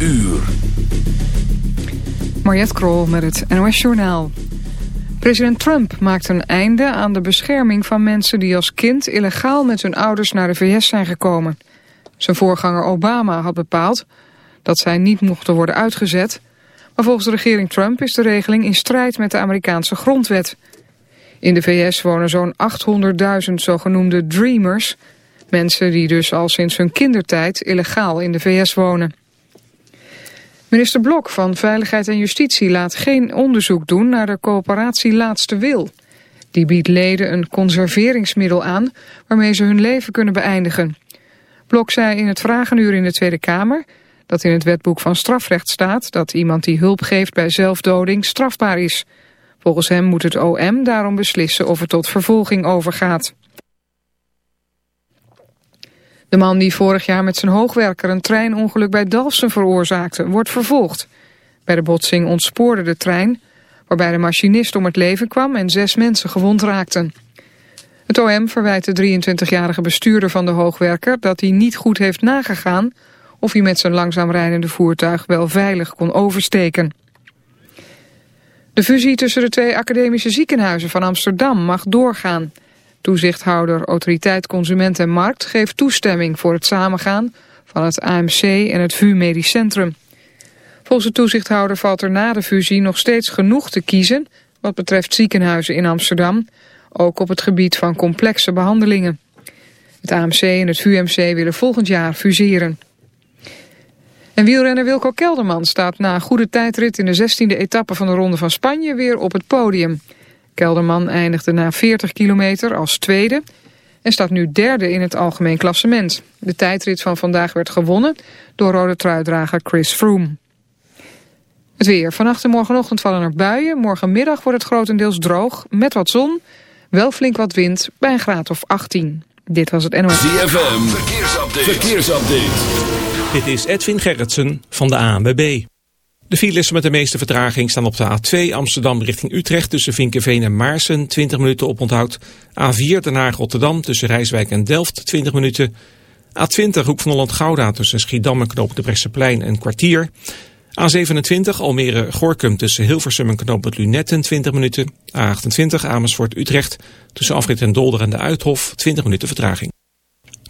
uur. Mariette Krol met het NOS Journaal. President Trump maakt een einde aan de bescherming van mensen die als kind illegaal met hun ouders naar de VS zijn gekomen. Zijn voorganger Obama had bepaald dat zij niet mochten worden uitgezet. Maar volgens de regering Trump is de regeling in strijd met de Amerikaanse grondwet. In de VS wonen zo'n 800.000 zogenoemde dreamers. Mensen die dus al sinds hun kindertijd illegaal in de VS wonen. Minister Blok van Veiligheid en Justitie laat geen onderzoek doen naar de coöperatie Laatste Wil. Die biedt leden een conserveringsmiddel aan waarmee ze hun leven kunnen beëindigen. Blok zei in het vragenuur in de Tweede Kamer dat in het wetboek van strafrecht staat dat iemand die hulp geeft bij zelfdoding strafbaar is. Volgens hem moet het OM daarom beslissen of het tot vervolging overgaat. De man die vorig jaar met zijn hoogwerker een treinongeluk bij Dalfsen veroorzaakte, wordt vervolgd. Bij de botsing ontspoorde de trein, waarbij de machinist om het leven kwam en zes mensen gewond raakten. Het OM verwijt de 23-jarige bestuurder van de hoogwerker dat hij niet goed heeft nagegaan of hij met zijn langzaam rijdende voertuig wel veilig kon oversteken. De fusie tussen de twee academische ziekenhuizen van Amsterdam mag doorgaan. Toezichthouder Autoriteit Consument en Markt geeft toestemming voor het samengaan van het AMC en het VU Medisch Centrum. Volgens de toezichthouder valt er na de fusie nog steeds genoeg te kiezen wat betreft ziekenhuizen in Amsterdam, ook op het gebied van complexe behandelingen. Het AMC en het VUMC willen volgend jaar fuseren. En wielrenner Wilco Kelderman staat na een goede tijdrit in de 16e etappe van de Ronde van Spanje weer op het podium. Kelderman eindigde na 40 kilometer als tweede en staat nu derde in het algemeen klassement. De tijdrit van vandaag werd gewonnen door rode truidrager Chris Froome. Het weer. Vannacht en morgenochtend vallen er buien. Morgenmiddag wordt het grotendeels droog, met wat zon, wel flink wat wind, bij een graad of 18. Dit was het NOS. ZFM, verkeersupdate. verkeersupdate. Dit is Edwin Gerritsen van de ANWB. De files met de meeste vertraging staan op de A2 Amsterdam richting Utrecht tussen Vinkenveen en Maarsen 20 minuten op onthoud. A4 Den Haag Rotterdam tussen Rijswijk en Delft 20 minuten. A20 Hoek van Holland Gouda tussen Schiedam en Knoop de Bresseplein een kwartier. A27 Almere Gorkum tussen Hilversum en Knoop het Lunetten 20 minuten. A28 Amersfoort Utrecht tussen Afrit en Dolder en de Uithof 20 minuten vertraging.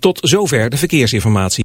Tot zover de verkeersinformatie.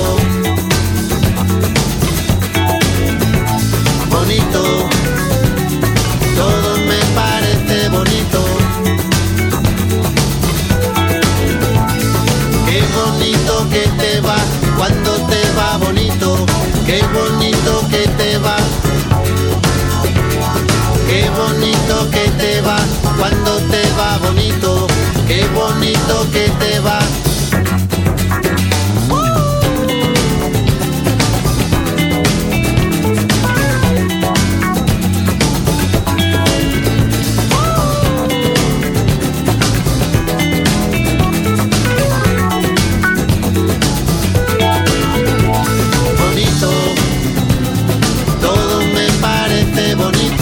Bonito. Qué bonito que te va. bonito.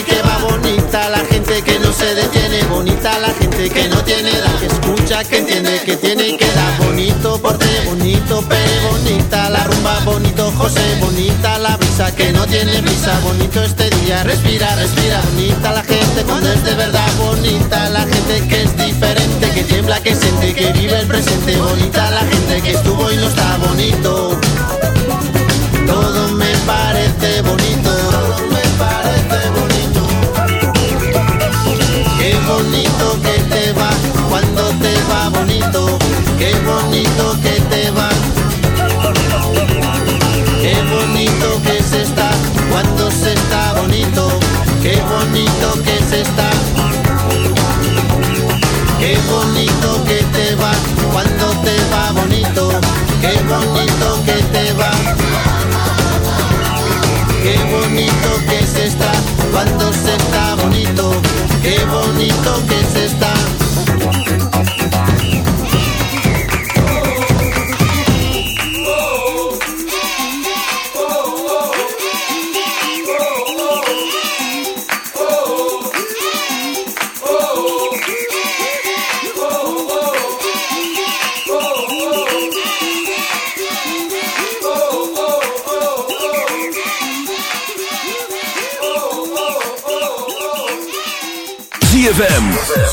bonita, la gente que no se detiene, bonita la gente que no tiene edad, que escucha, que entiende, que tiene y que da bonito porte, bonito pere, bonita la rumba, bonito José, bonita la brisa que no tiene brisa, bonito este día, respira, respira, bonita la gente cuando es de verdad, bonita la gente que es diferente, que tiembla, que siente, que vive el presente, bonita la gente que estuvo y no está bonito. Cuando se está bonito. Qué bonito que se está.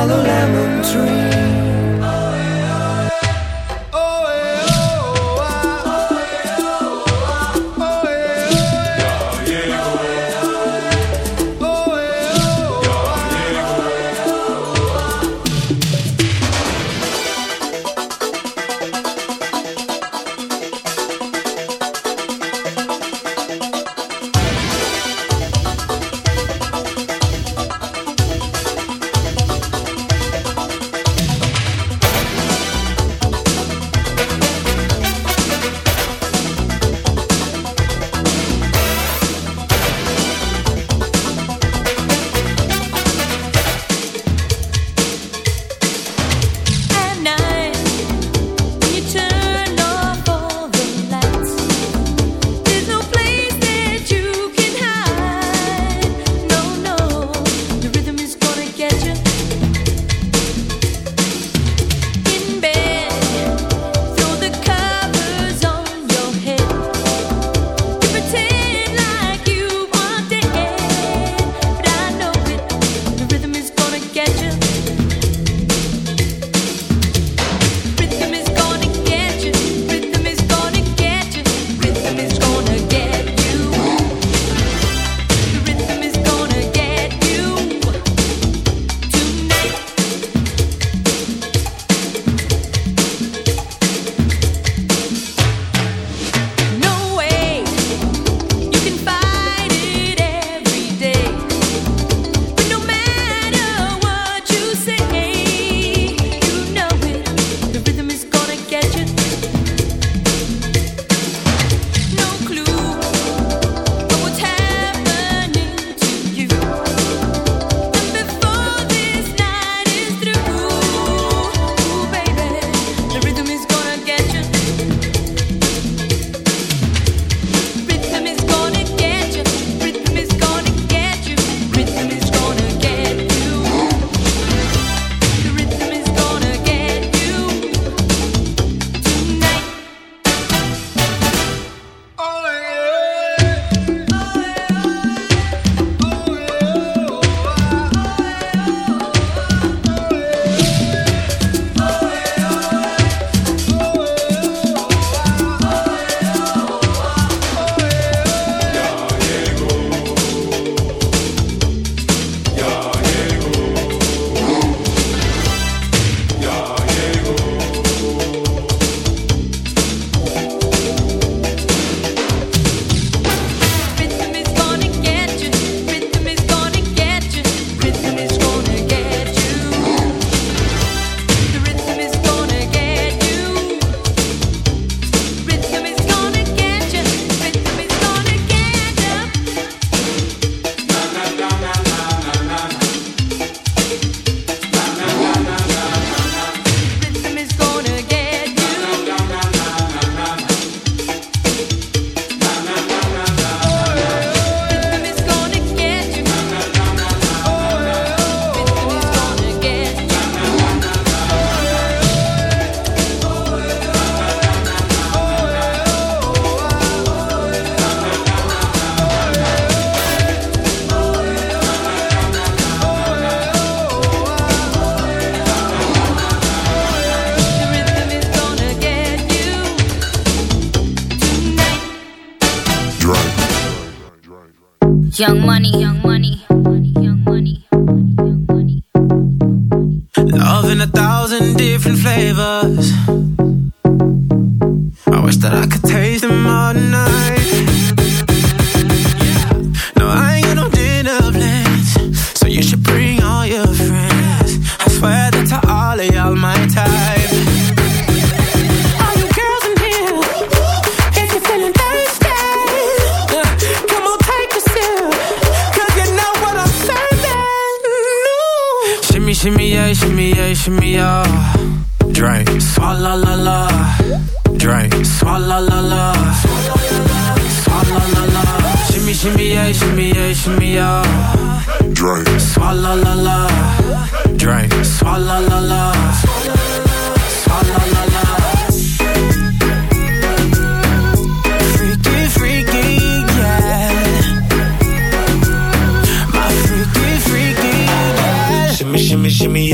shallow lemon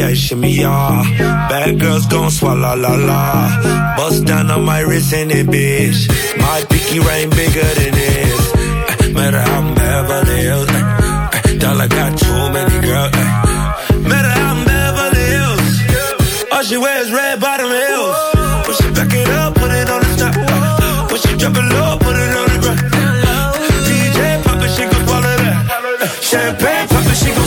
yeah, shimmy, yeah. Bad girls gon' swallow la la. Bust down on my wrist and it, bitch. My pinky ring bigger than this. Uh, matter how I'm Beverly Hills. Uh, dollar got too many girls. Matter how I'm Beverly Hills. All she wears red bottom heels. When she back it up, put it on the top. When she drop it low, put it on the ground. DJ pop it, she gon' swallow that. Champagne pop it, she gon'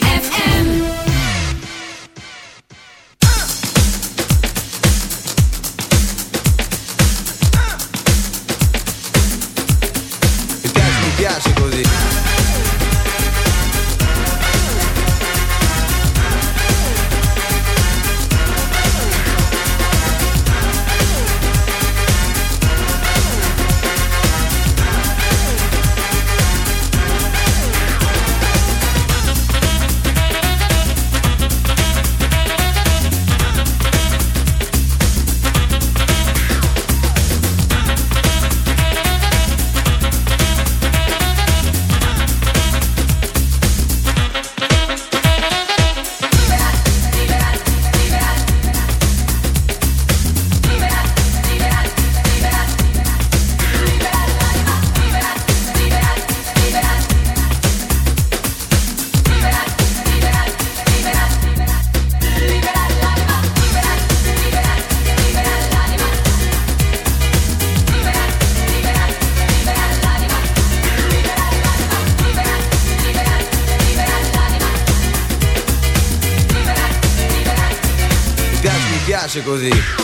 Piace così.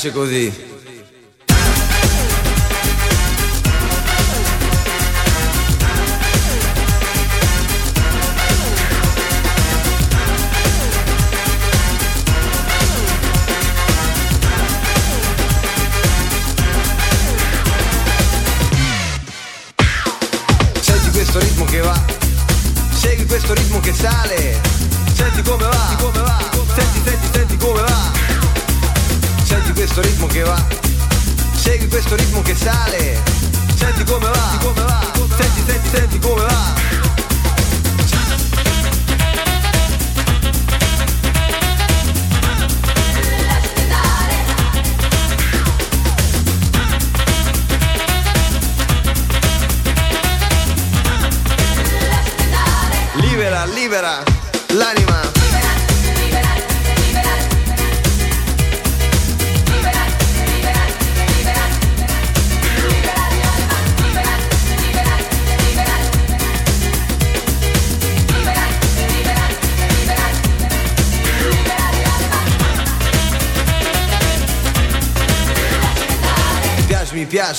piace così.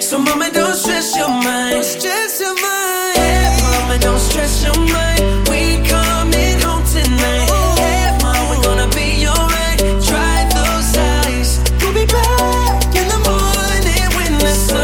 So mama, don't stress your mind. Stress your mind. Mama, don't stress your mind. We coming home tonight. Yeah, mama, we gonna be alright. Dry those eyes. We'll be back in the morning when the sun.